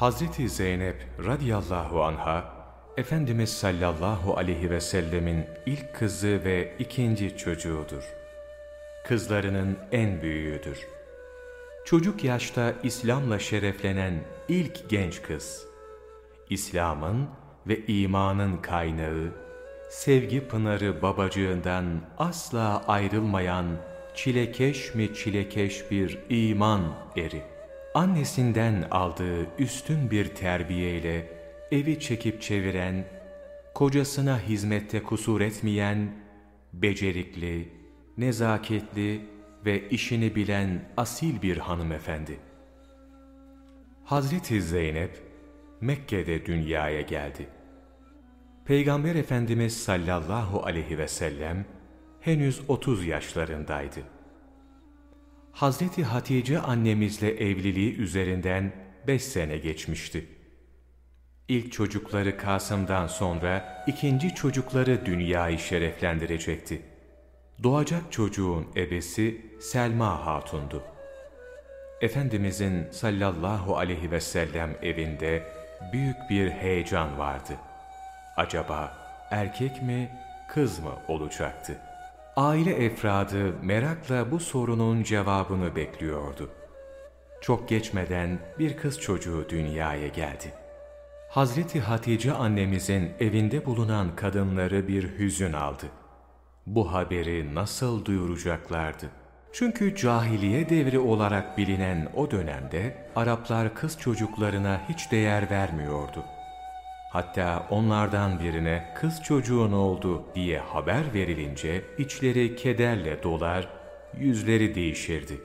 Hazreti Zeynep radıyallahu anha, Efendimiz sallallahu aleyhi ve sellemin ilk kızı ve ikinci çocuğudur. Kızlarının en büyüğüdür. Çocuk yaşta İslam'la şereflenen ilk genç kız. İslam'ın ve imanın kaynağı, sevgi pınarı babacığından asla ayrılmayan çilekeş mi çilekeş bir iman eri. Annesinden aldığı üstün bir terbiyeyle evi çekip çeviren, kocasına hizmette kusur etmeyen, becerikli, nezaketli ve işini bilen asil bir hanımefendi. Hazreti Zeynep, Mekke'de dünyaya geldi. Peygamber Efendimiz sallallahu aleyhi ve sellem henüz 30 yaşlarındaydı. Hazreti Hatice annemizle evliliği üzerinden 5 sene geçmişti. İlk çocukları Kasım'dan sonra ikinci çocukları dünyayı şereflendirecekti. Doğacak çocuğun ebesi Selma Hatun'du. Efendimizin sallallahu aleyhi ve sellem evinde büyük bir heyecan vardı. Acaba erkek mi, kız mı olacaktı? Aile efradı merakla bu sorunun cevabını bekliyordu. Çok geçmeden bir kız çocuğu dünyaya geldi. Hazreti Hatice annemizin evinde bulunan kadınları bir hüzün aldı. Bu haberi nasıl duyuracaklardı? Çünkü cahiliye devri olarak bilinen o dönemde Araplar kız çocuklarına hiç değer vermiyordu. Hatta onlardan birine kız çocuğun oldu diye haber verilince içleri kederle dolar, yüzleri değişirdi.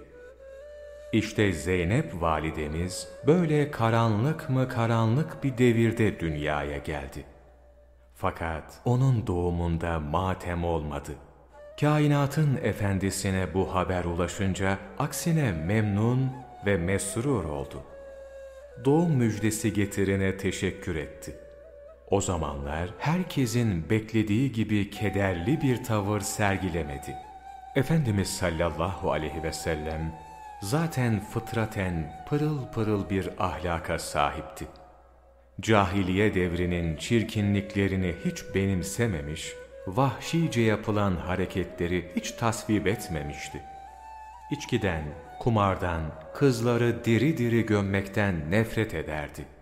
İşte Zeynep validemiz böyle karanlık mı karanlık bir devirde dünyaya geldi. Fakat onun doğumunda matem olmadı. Kainatın efendisine bu haber ulaşınca aksine memnun ve mesrur oldu. Doğum müjdesi getirene teşekkür etti. O zamanlar herkesin beklediği gibi kederli bir tavır sergilemedi. Efendimiz sallallahu aleyhi ve sellem zaten fıtraten pırıl pırıl bir ahlaka sahipti. Cahiliye devrinin çirkinliklerini hiç benimsememiş, vahşice yapılan hareketleri hiç tasvip etmemişti. İçkiden, kumardan, kızları diri diri gömmekten nefret ederdi.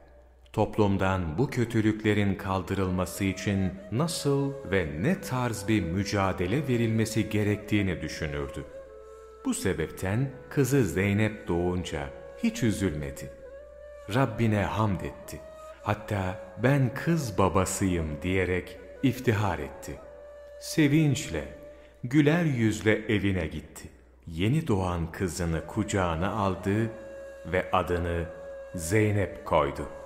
Toplumdan bu kötülüklerin kaldırılması için nasıl ve ne tarz bir mücadele verilmesi gerektiğini düşünürdü. Bu sebepten kızı Zeynep doğunca hiç üzülmedi. Rabbine hamd etti. Hatta ben kız babasıyım diyerek iftihar etti. Sevinçle, güler yüzle evine gitti. Yeni doğan kızını kucağına aldı ve adını Zeynep koydu.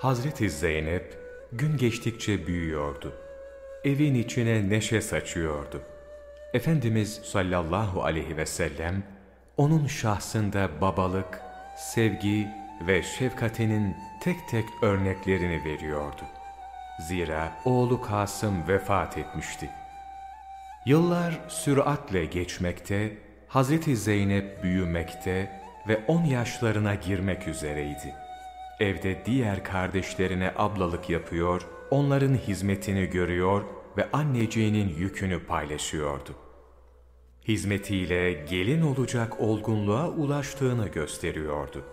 Hazreti Zeynep gün geçtikçe büyüyordu. Evin içine neşe saçıyordu. Efendimiz sallallahu aleyhi ve sellem onun şahsında babalık, sevgi ve şefkatinin tek tek örneklerini veriyordu. Zira oğlu Kasım vefat etmişti. Yıllar süratle geçmekte, Hazreti Zeynep büyümekte ve on yaşlarına girmek üzereydi. Evde diğer kardeşlerine ablalık yapıyor, onların hizmetini görüyor ve anneciğinin yükünü paylaşıyordu. Hizmetiyle gelin olacak olgunluğa ulaştığını gösteriyordu.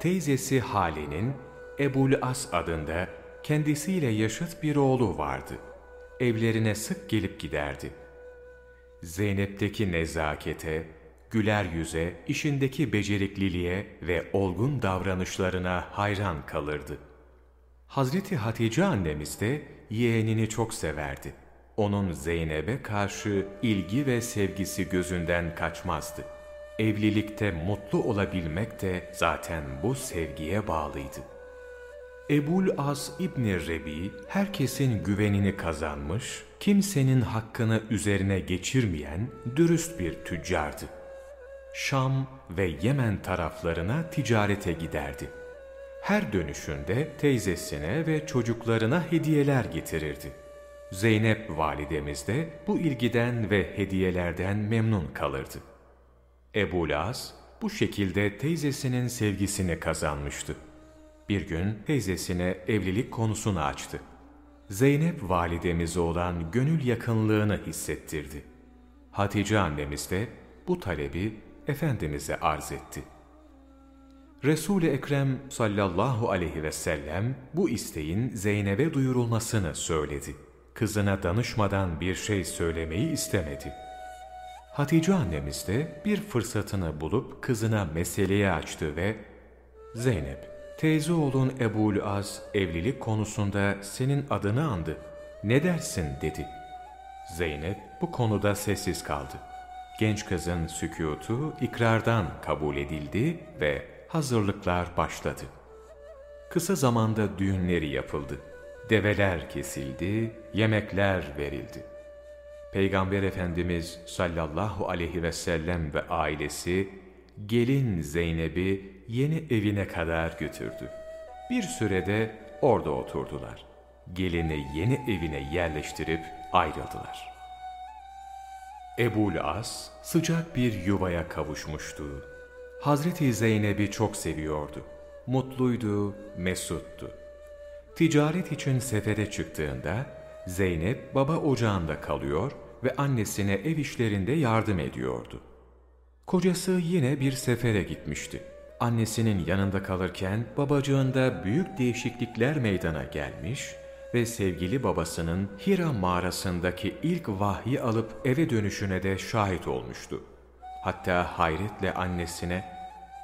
Teyzesi Hale'nin Ebul As adında kendisiyle yaşıt bir oğlu vardı. Evlerine sık gelip giderdi. Zeynep'teki nezakete, güler yüze, işindeki becerikliliğe ve olgun davranışlarına hayran kalırdı. Hazreti Hatice annemiz de yeğenini çok severdi. Onun Zeynep'e karşı ilgi ve sevgisi gözünden kaçmazdı. Evlilikte mutlu olabilmek de zaten bu sevgiye bağlıydı. Ebul As İbni Rebi herkesin güvenini kazanmış, kimsenin hakkını üzerine geçirmeyen dürüst bir tüccardı. Şam ve Yemen taraflarına ticarete giderdi. Her dönüşünde teyzesine ve çocuklarına hediyeler getirirdi. Zeynep validemiz de bu ilgiden ve hediyelerden memnun kalırdı. Ebu Las, bu şekilde teyzesinin sevgisini kazanmıştı. Bir gün teyzesine evlilik konusunu açtı. Zeynep validemize olan gönül yakınlığını hissettirdi. Hatice annemiz de bu talebi Efendimiz'e arz etti. Resul-i Ekrem sallallahu aleyhi ve sellem bu isteğin Zeynep'e duyurulmasını söyledi. Kızına danışmadan bir şey söylemeyi istemedi. Hatice annemiz de bir fırsatını bulup kızına meseleyi açtı ve Zeynep, teyze oğlun Ebul Az evlilik konusunda senin adını andı. Ne dersin dedi. Zeynep bu konuda sessiz kaldı. Genç kızın sükutu ikrardan kabul edildi ve hazırlıklar başladı. Kısa zamanda düğünleri yapıldı. Develer kesildi, yemekler verildi. Peygamber Efendimiz sallallahu aleyhi ve sellem ve ailesi gelin Zeynep'i yeni evine kadar götürdü. Bir sürede orada oturdular. Gelini yeni evine yerleştirip ayrıldılar. Ebul As sıcak bir yuvaya kavuşmuştu. Hazreti Zeynep'i çok seviyordu. Mutluydu, mesuttu. Ticaret için sefere çıktığında Zeynep baba ocağında kalıyor ve annesine ev işlerinde yardım ediyordu. Kocası yine bir sefere gitmişti. Annesinin yanında kalırken babacığında büyük değişiklikler meydana gelmiş ve sevgili babasının Hira mağarasındaki ilk vahyi alıp eve dönüşüne de şahit olmuştu. Hatta hayretle annesine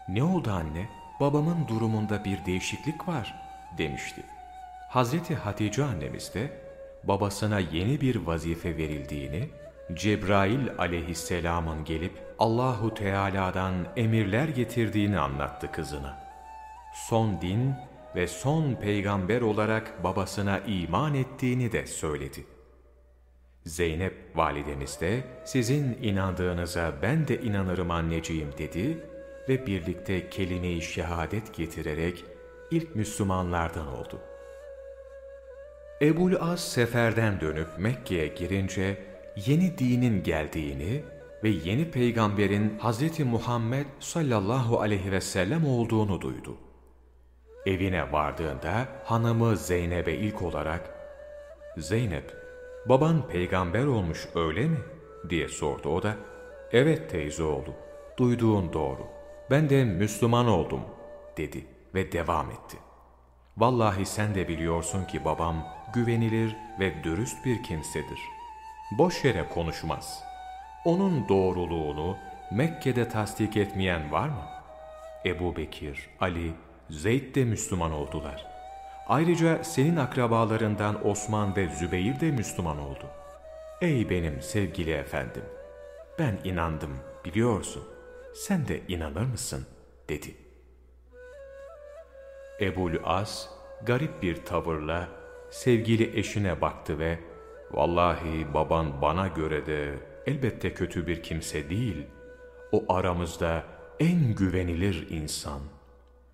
''Ne oldu anne? Babamın durumunda bir değişiklik var.'' demişti. Hazreti Hatice annemiz de babasına yeni bir vazife verildiğini, Cebrail aleyhisselamın gelip Allahu Teala'dan emirler getirdiğini anlattı kızına. Son din ve son peygamber olarak babasına iman ettiğini de söyledi. Zeynep validemiz de sizin inandığınıza ben de inanırım anneciğim dedi ve birlikte kelime-i şehadet getirerek ilk Müslümanlardan oldu. Ebul Az seferden dönüp Mekke'ye girince yeni dinin geldiğini ve yeni peygamberin Hz. Muhammed sallallahu aleyhi ve sellem olduğunu duydu. Evine vardığında hanımı Zeynep'e ilk olarak ''Zeynep, baban peygamber olmuş öyle mi?'' diye sordu. O da ''Evet teyze oğlu, duyduğun doğru. Ben de Müslüman oldum.'' dedi ve devam etti. ''Vallahi sen de biliyorsun ki babam güvenilir ve dürüst bir kimsedir. Boş yere konuşmaz. Onun doğruluğunu Mekke'de tasdik etmeyen var mı? Ebu Bekir, Ali, Zeyd de Müslüman oldular. Ayrıca senin akrabalarından Osman ve Zübeyir de Müslüman oldu. Ey benim sevgili efendim! Ben inandım biliyorsun. Sen de inanır mısın? dedi. Ebul As garip bir tavırla sevgili eşine baktı ve Vallahi baban bana göre de elbette kötü bir kimse değil. O aramızda en güvenilir insan.''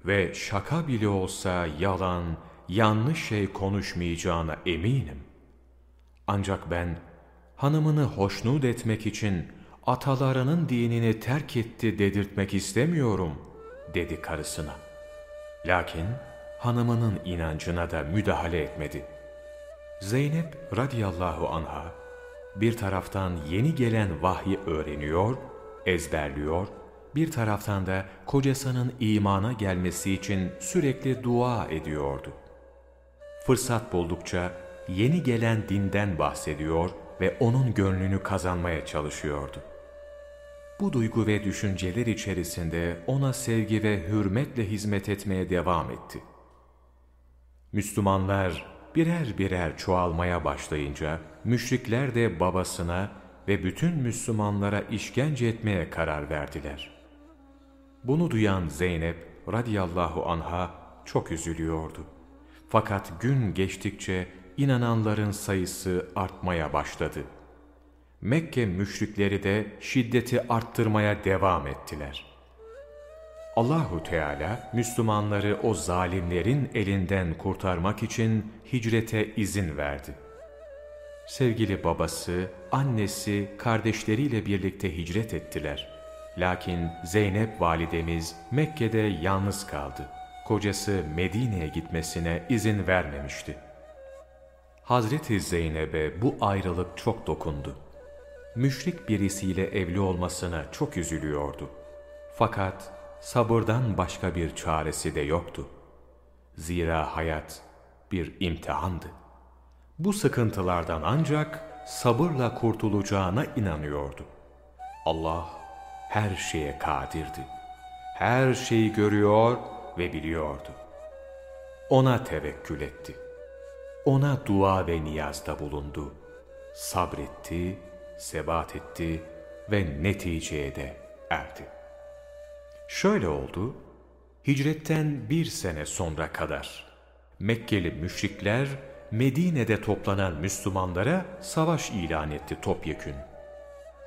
Ve şaka bile olsa yalan, yanlış şey konuşmayacağına eminim. Ancak ben hanımını hoşnut etmek için atalarının dinini terk etti dedirtmek istemiyorum, dedi karısına. Lakin hanımının inancına da müdahale etmedi. Zeynep radıyallahu anha bir taraftan yeni gelen vahyi öğreniyor, ezberliyor bir taraftan da kocasının imana gelmesi için sürekli dua ediyordu. Fırsat buldukça yeni gelen dinden bahsediyor ve onun gönlünü kazanmaya çalışıyordu. Bu duygu ve düşünceler içerisinde ona sevgi ve hürmetle hizmet etmeye devam etti. Müslümanlar birer birer çoğalmaya başlayınca müşrikler de babasına ve bütün Müslümanlara işkence etmeye karar verdiler. Bunu duyan Zeynep radıyallahu anha çok üzülüyordu. Fakat gün geçtikçe inananların sayısı artmaya başladı. Mekke müşrikleri de şiddeti arttırmaya devam ettiler. Allahu Teala Müslümanları o zalimlerin elinden kurtarmak için hicrete izin verdi. Sevgili babası, annesi, kardeşleriyle birlikte hicret ettiler. Lakin Zeynep validemiz Mekke'de yalnız kaldı. Kocası Medine'ye gitmesine izin vermemişti. Hazreti Zeynep'e bu ayrılık çok dokundu. Müşrik birisiyle evli olmasına çok üzülüyordu. Fakat sabırdan başka bir çaresi de yoktu. Zira hayat bir imtihandı. Bu sıkıntılardan ancak sabırla kurtulacağına inanıyordu. Allah her şeye kadirdi. Her şeyi görüyor ve biliyordu. Ona tevekkül etti. Ona dua ve niyazda bulundu. Sabretti, sebat etti ve neticeye de erdi. Şöyle oldu, hicretten bir sene sonra kadar Mekkeli müşrikler Medine'de toplanan Müslümanlara savaş ilan etti topyekün.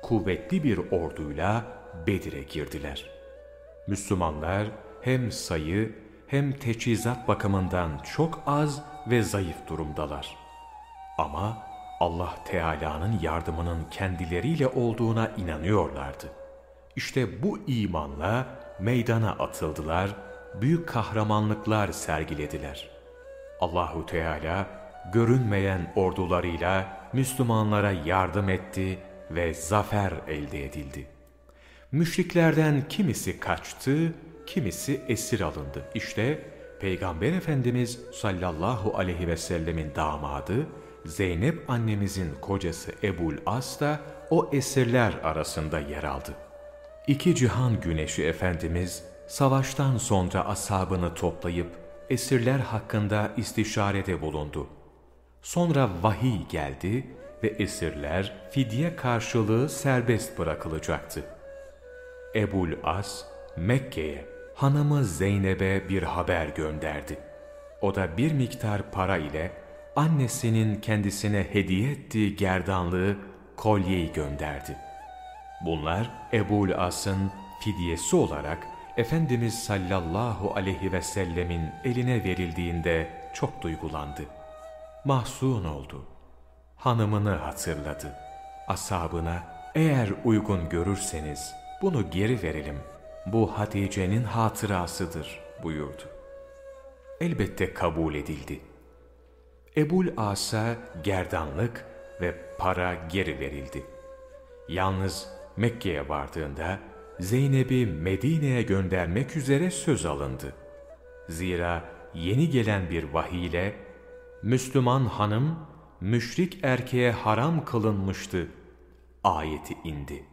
Kuvvetli bir orduyla Bedir'e girdiler. Müslümanlar hem sayı hem teçhizat bakımından çok az ve zayıf durumdalar. Ama Allah Teala'nın yardımının kendileriyle olduğuna inanıyorlardı. İşte bu imanla meydana atıldılar, büyük kahramanlıklar sergilediler. Allahu Teala görünmeyen ordularıyla Müslümanlara yardım etti ve zafer elde edildi. Müşriklerden kimisi kaçtı, kimisi esir alındı. İşte Peygamber Efendimiz sallallahu aleyhi ve sellemin damadı Zeynep annemizin kocası Ebul As da o esirler arasında yer aldı. İki cihan güneşi Efendimiz savaştan sonra ashabını toplayıp esirler hakkında istişarede bulundu. Sonra vahiy geldi ve esirler fidye karşılığı serbest bırakılacaktı. Ebul As Mekke'ye hanımı Zeynep'e bir haber gönderdi. O da bir miktar para ile annesinin kendisine hediye ettiği gerdanlığı kolyeyi gönderdi. Bunlar Ebul As'ın fidyesi olarak Efendimiz sallallahu aleyhi ve sellemin eline verildiğinde çok duygulandı. Mahzun oldu. Hanımını hatırladı. Asabına eğer uygun görürseniz bunu geri verelim. Bu Hatice'nin hatırasıdır buyurdu. Elbette kabul edildi. Ebul As'a gerdanlık ve para geri verildi. Yalnız Mekke'ye vardığında Zeynep'i Medine'ye göndermek üzere söz alındı. Zira yeni gelen bir vahiy Müslüman hanım müşrik erkeğe haram kılınmıştı ayeti indi.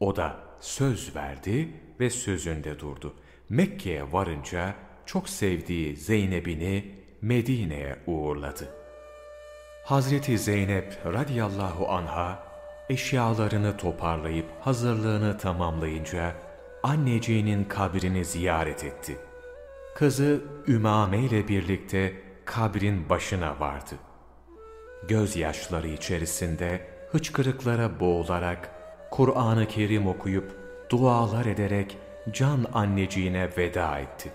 O da söz verdi ve sözünde durdu. Mekke'ye varınca çok sevdiği Zeynep'ini Medine'ye uğurladı. Hazreti Zeynep radıyallahu anha eşyalarını toparlayıp hazırlığını tamamlayınca anneciğinin kabrini ziyaret etti. Kızı Ümame ile birlikte kabrin başına vardı. Gözyaşları içerisinde hıçkırıklara boğularak Kur'an-ı Kerim okuyup dualar ederek can anneciğine veda etti.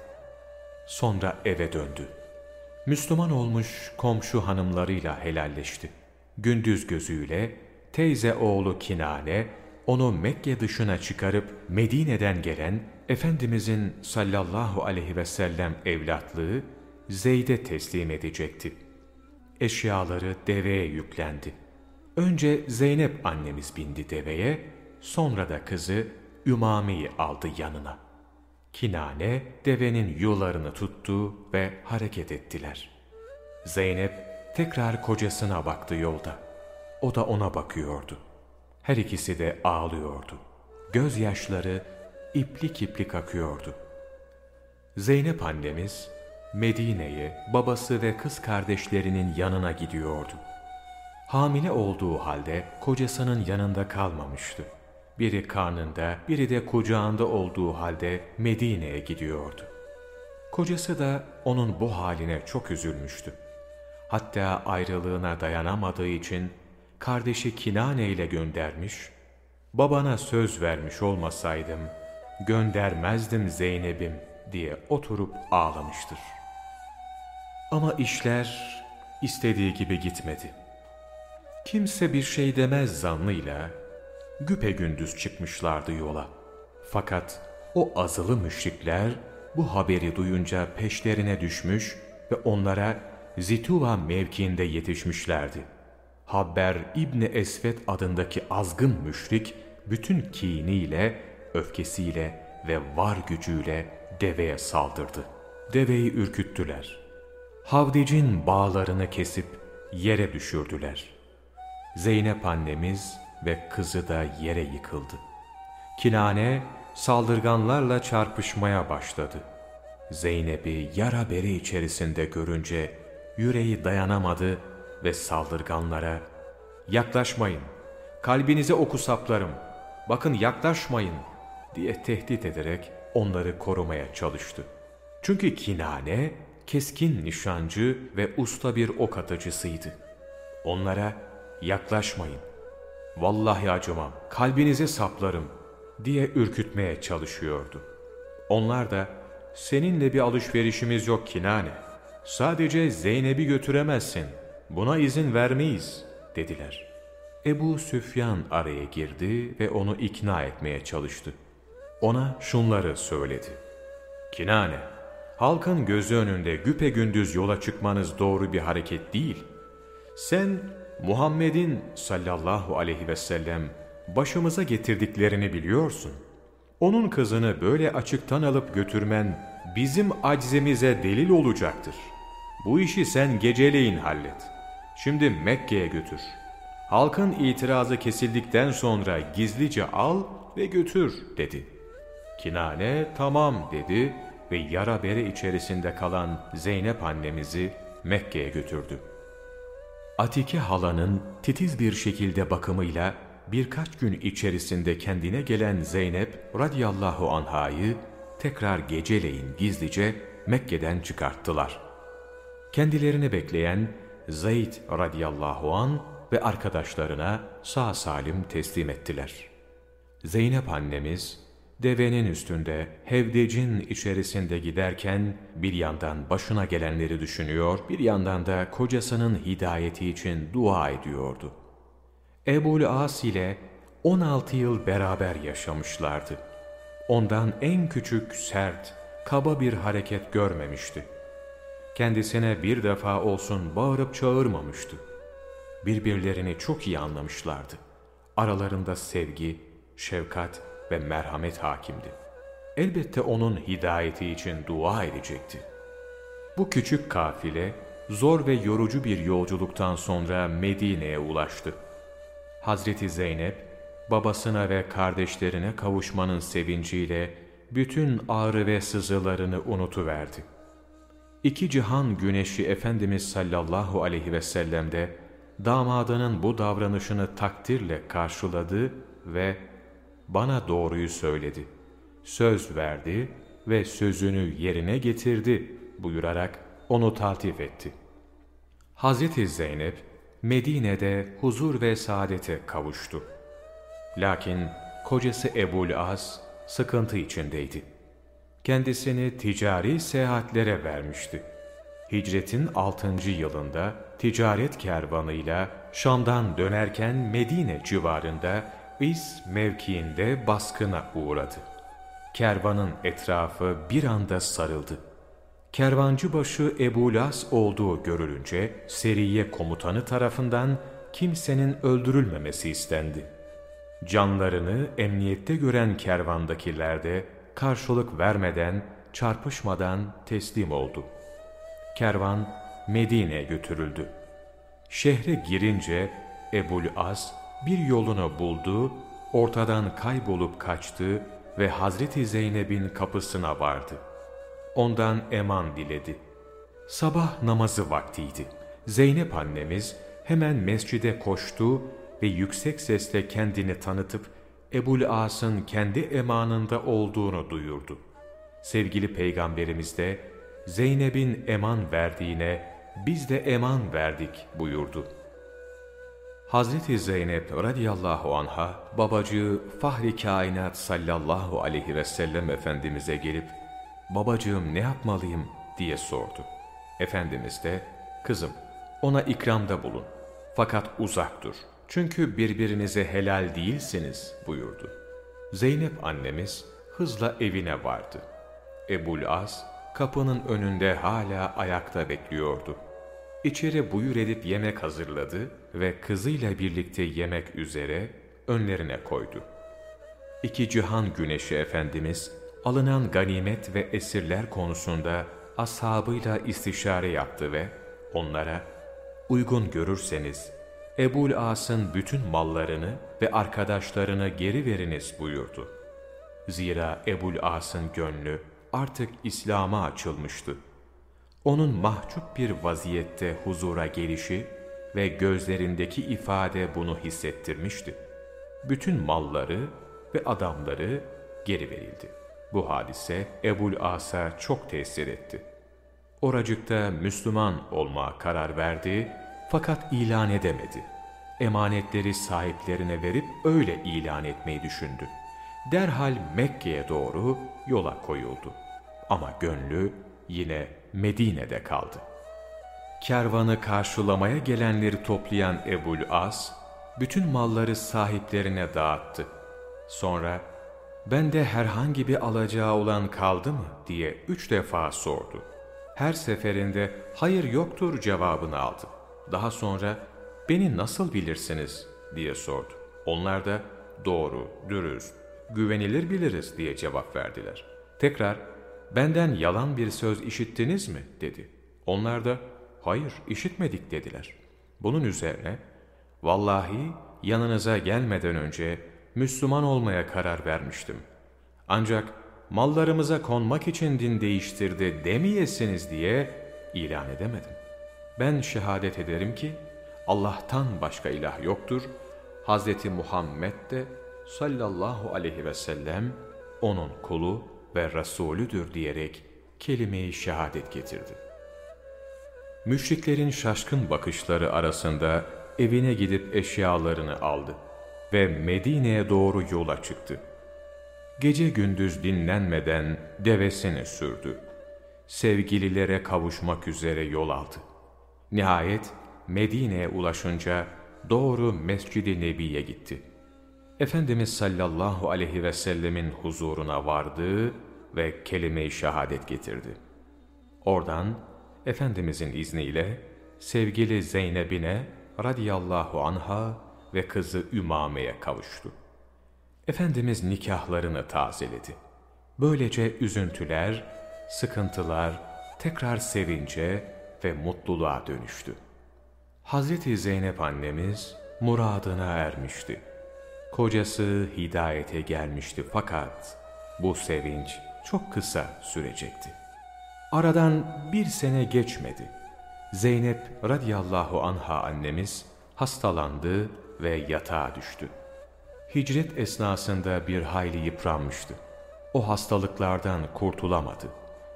Sonra eve döndü. Müslüman olmuş komşu hanımlarıyla helalleşti. Gündüz gözüyle teyze oğlu Kinane onu Mekke dışına çıkarıp Medine'den gelen Efendimizin sallallahu aleyhi ve sellem evlatlığı Zeyd'e teslim edecekti. Eşyaları deveye yüklendi. Önce Zeynep annemiz bindi deveye, sonra da kızı Ümame'yi aldı yanına. Kinane devenin yularını tuttu ve hareket ettiler. Zeynep tekrar kocasına baktı yolda. O da ona bakıyordu. Her ikisi de ağlıyordu. Gözyaşları iplik iplik akıyordu. Zeynep annemiz Medine'ye babası ve kız kardeşlerinin yanına gidiyordu. Hamile olduğu halde kocasının yanında kalmamıştı. Biri karnında, biri de kucağında olduğu halde Medine'ye gidiyordu. Kocası da onun bu haline çok üzülmüştü. Hatta ayrılığına dayanamadığı için kardeşi Kinane ile göndermiş, babana söz vermiş olmasaydım, göndermezdim Zeynep'im diye oturup ağlamıştır. Ama işler istediği gibi gitmedi. Kimse bir şey demez zannıyla güpe gündüz çıkmışlardı yola. Fakat o azılı müşrikler bu haberi duyunca peşlerine düşmüş ve onlara Zituva mevkiinde yetişmişlerdi. Habber İbni Esvet adındaki azgın müşrik bütün kiniyle, öfkesiyle ve var gücüyle deveye saldırdı. Deveyi ürküttüler. Havdicin bağlarını kesip yere düşürdüler. Zeynep annemiz ve kızı da yere yıkıldı. Kinane saldırganlarla çarpışmaya başladı. Zeynep'i yara bere içerisinde görünce yüreği dayanamadı ve saldırganlara ''Yaklaşmayın, kalbinize oku saplarım, bakın yaklaşmayın.'' diye tehdit ederek onları korumaya çalıştı. Çünkü Kinane keskin nişancı ve usta bir ok atıcısıydı. Onlara yaklaşmayın, vallahi acımam, kalbinize saplarım diye ürkütmeye çalışıyordu. Onlar da seninle bir alışverişimiz yok Kinane. Sadece Zeynep'i götüremezsin. Buna izin vermeyiz dediler. Ebu Süfyan araya girdi ve onu ikna etmeye çalıştı. Ona şunları söyledi. Kinane, halkın gözü önünde güpe gündüz yola çıkmanız doğru bir hareket değil. Sen Muhammed'in sallallahu aleyhi ve sellem başımıza getirdiklerini biliyorsun. Onun kızını böyle açıktan alıp götürmen bizim aczimize delil olacaktır. Bu işi sen geceleyin hallet. Şimdi Mekke'ye götür. Halkın itirazı kesildikten sonra gizlice al ve götür dedi. Kinane tamam dedi ve yara bere içerisinde kalan Zeynep annemizi Mekke'ye götürdü. Atike halanın titiz bir şekilde bakımıyla birkaç gün içerisinde kendine gelen Zeynep radıyallahu anhayı tekrar geceleyin gizlice Mekke'den çıkarttılar. Kendilerini bekleyen Zeyd radıyallahu an ve arkadaşlarına sağ salim teslim ettiler. Zeynep annemiz devenin üstünde hevdecin içerisinde giderken bir yandan başına gelenleri düşünüyor, bir yandan da kocasının hidayeti için dua ediyordu. Ebu'l As ile 16 yıl beraber yaşamışlardı. Ondan en küçük, sert, kaba bir hareket görmemişti. Kendisine bir defa olsun bağırıp çağırmamıştı. Birbirlerini çok iyi anlamışlardı. Aralarında sevgi, şefkat ve merhamet hakimdi. Elbette onun hidayeti için dua edecekti. Bu küçük kafile zor ve yorucu bir yolculuktan sonra Medine'ye ulaştı. Hazreti Zeynep, babasına ve kardeşlerine kavuşmanın sevinciyle bütün ağrı ve sızılarını unutuverdi. İki cihan güneşi Efendimiz sallallahu aleyhi ve sellem de damadının bu davranışını takdirle karşıladı ve bana doğruyu söyledi. Söz verdi ve sözünü yerine getirdi buyurarak onu taltif etti. Hazreti Zeynep Medine'de huzur ve saadete kavuştu. Lakin kocası Ebul Az sıkıntı içindeydi. Kendisini ticari seyahatlere vermişti. Hicretin 6. yılında ticaret kervanıyla Şam'dan dönerken Medine civarında İs mevkiinde baskına uğradı. Kervanın etrafı bir anda sarıldı. Kervancı başı Ebu Las olduğu görülünce seriye komutanı tarafından kimsenin öldürülmemesi istendi. Canlarını emniyette gören kervandakiler de karşılık vermeden, çarpışmadan teslim oldu. Kervan Medine'ye götürüldü. Şehre girince Ebul As bir yolunu buldu, ortadan kaybolup kaçtı ve Hazreti Zeynep'in kapısına vardı. Ondan eman diledi. Sabah namazı vaktiydi. Zeynep annemiz hemen mescide koştu ve yüksek sesle kendini tanıtıp Ebul As'ın kendi emanında olduğunu duyurdu. Sevgili Peygamberimiz de Zeynep'in eman verdiğine biz de eman verdik buyurdu. Hazreti Zeynep radıyallahu anha babacığı Fahri Kainat sallallahu aleyhi ve sellem Efendimiz'e gelip babacığım ne yapmalıyım diye sordu. Efendimiz de kızım ona ikramda bulun fakat uzak dur çünkü birbirinize helal değilsiniz buyurdu. Zeynep annemiz hızla evine vardı. Ebul As, kapının önünde hala ayakta bekliyordu. İçeri buyur edip yemek hazırladı ve kızıyla birlikte yemek üzere önlerine koydu. İki cihan güneşi Efendimiz, alınan ganimet ve esirler konusunda ashabıyla istişare yaptı ve onlara, uygun görürseniz, Ebul As'ın bütün mallarını ve arkadaşlarını geri veriniz buyurdu. Zira Ebul As'ın gönlü artık İslam'a açılmıştı. Onun mahcup bir vaziyette huzura gelişi ve gözlerindeki ifade bunu hissettirmişti. Bütün malları ve adamları geri verildi. Bu hadise Ebul As'a çok tesir etti. Oracıkta Müslüman olmaya karar verdi fakat ilan edemedi. Emanetleri sahiplerine verip öyle ilan etmeyi düşündü. Derhal Mekke'ye doğru yola koyuldu. Ama gönlü yine Medine'de kaldı. Kervanı karşılamaya gelenleri toplayan Ebul As, bütün malları sahiplerine dağıttı. Sonra, bende herhangi bir alacağı olan kaldı mı diye üç defa sordu. Her seferinde hayır yoktur cevabını aldı. Daha sonra beni nasıl bilirsiniz diye sordu. Onlar da doğru, dürüst, güvenilir biliriz diye cevap verdiler. Tekrar benden yalan bir söz işittiniz mi dedi. Onlar da hayır işitmedik dediler. Bunun üzerine vallahi yanınıza gelmeden önce Müslüman olmaya karar vermiştim. Ancak mallarımıza konmak için din değiştirdi demeyesiniz diye ilan edemedim. Ben şehadet ederim ki Allah'tan başka ilah yoktur. Hz. Muhammed de sallallahu aleyhi ve sellem onun kulu ve Resulüdür diyerek kelime-i şehadet getirdi. Müşriklerin şaşkın bakışları arasında evine gidip eşyalarını aldı ve Medine'ye doğru yola çıktı. Gece gündüz dinlenmeden devesini sürdü. Sevgililere kavuşmak üzere yol aldı. Nihayet Medine'ye ulaşınca doğru Mescid-i Nebi'ye gitti. Efendimiz sallallahu aleyhi ve sellemin huzuruna vardı ve kelime-i şehadet getirdi. Oradan Efendimizin izniyle sevgili Zeynep'ine radiyallahu anha ve kızı Ümame'ye kavuştu. Efendimiz nikahlarını tazeledi. Böylece üzüntüler, sıkıntılar tekrar sevince ve mutluluğa dönüştü. Hazreti Zeynep annemiz muradına ermişti. Kocası hidayete gelmişti fakat bu sevinç çok kısa sürecekti. Aradan bir sene geçmedi. Zeynep radiyallahu anha annemiz hastalandı ve yatağa düştü. Hicret esnasında bir hayli yıpranmıştı. O hastalıklardan kurtulamadı.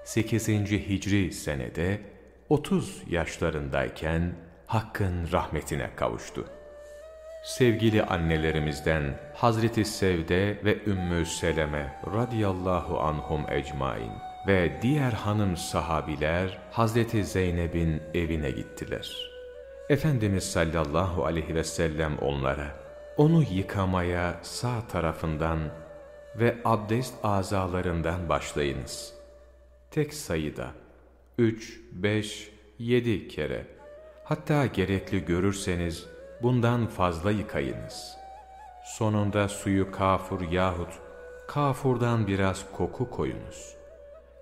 8. Hicri senede 30 yaşlarındayken Hakk'ın rahmetine kavuştu. Sevgili annelerimizden Hazreti Sevde ve Ümmü Seleme radıyallahu anhum ecmain ve diğer hanım sahabiler Hazreti Zeynep'in evine gittiler. Efendimiz sallallahu aleyhi ve sellem onlara, onu yıkamaya sağ tarafından ve abdest azalarından başlayınız. Tek sayıda, üç, beş, yedi kere, hatta gerekli görürseniz bundan fazla yıkayınız. Sonunda suyu kafur yahut kafurdan biraz koku koyunuz.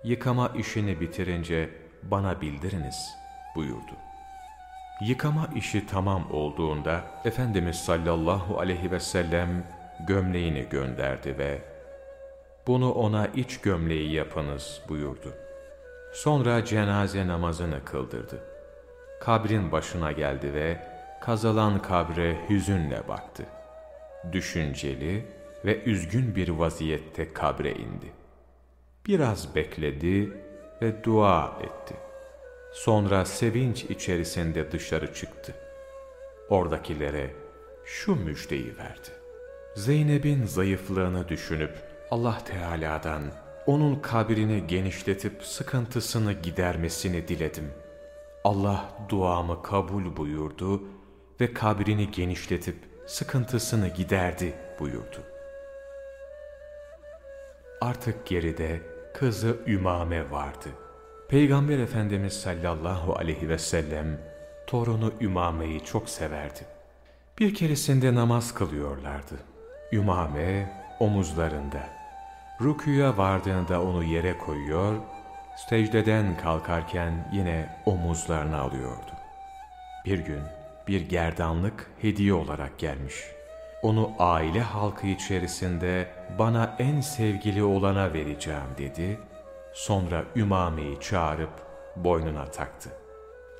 Yıkama işini bitirince bana bildiriniz buyurdu. Yıkama işi tamam olduğunda Efendimiz sallallahu aleyhi ve sellem gömleğini gönderdi ve bunu ona iç gömleği yapınız buyurdu. Sonra cenaze namazını kıldırdı. Kabrin başına geldi ve kazalan kabre hüzünle baktı. Düşünceli ve üzgün bir vaziyette kabre indi. Biraz bekledi ve dua etti. Sonra sevinç içerisinde dışarı çıktı. Oradakilere şu müjdeyi verdi. Zeynep'in zayıflığını düşünüp Allah Teala'dan onun kabrini genişletip sıkıntısını gidermesini diledim. Allah duamı kabul buyurdu ve kabrini genişletip sıkıntısını giderdi buyurdu. Artık geride kızı Ümame vardı. Peygamber Efendimiz sallallahu aleyhi ve sellem torunu Ümame'yi çok severdi. Bir keresinde namaz kılıyorlardı. Ümame omuzlarında. Rüküye vardığında onu yere koyuyor, secdeden kalkarken yine omuzlarına alıyordu. Bir gün bir gerdanlık hediye olarak gelmiş. Onu aile halkı içerisinde bana en sevgili olana vereceğim dedi. Sonra Ümame'yi çağırıp boynuna taktı.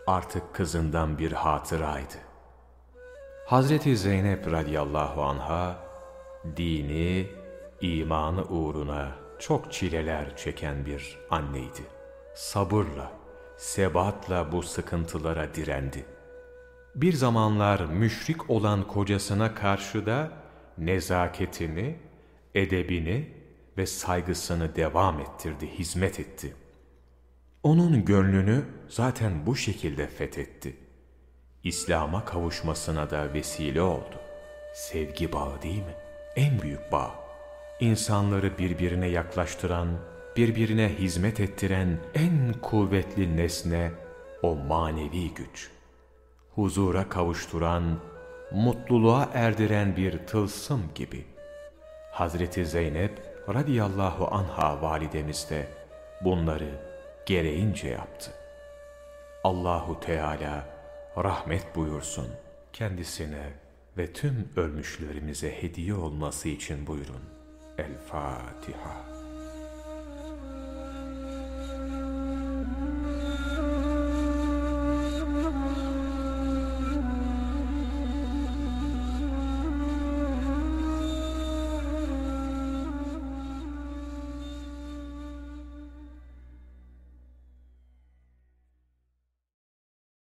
Artık kızından bir hatıraydı. Hazreti Zeynep radıyallahu anha dini, imanı uğruna çok çileler çeken bir anneydi. Sabırla, sebatla bu sıkıntılara direndi. Bir zamanlar müşrik olan kocasına karşı da nezaketini, edebini ve saygısını devam ettirdi, hizmet etti. Onun gönlünü zaten bu şekilde fethetti. İslam'a kavuşmasına da vesile oldu. Sevgi bağı değil mi? En büyük bağ. İnsanları birbirine yaklaştıran, birbirine hizmet ettiren en kuvvetli nesne o manevi güç. Huzura kavuşturan, mutluluğa erdiren bir tılsım gibi. Hazreti Zeynep radiyallahu anha validemiz de bunları gereğince yaptı. Allahu Teala rahmet buyursun kendisine ve tüm ölmüşlerimize hediye olması için buyurun. El Fatiha.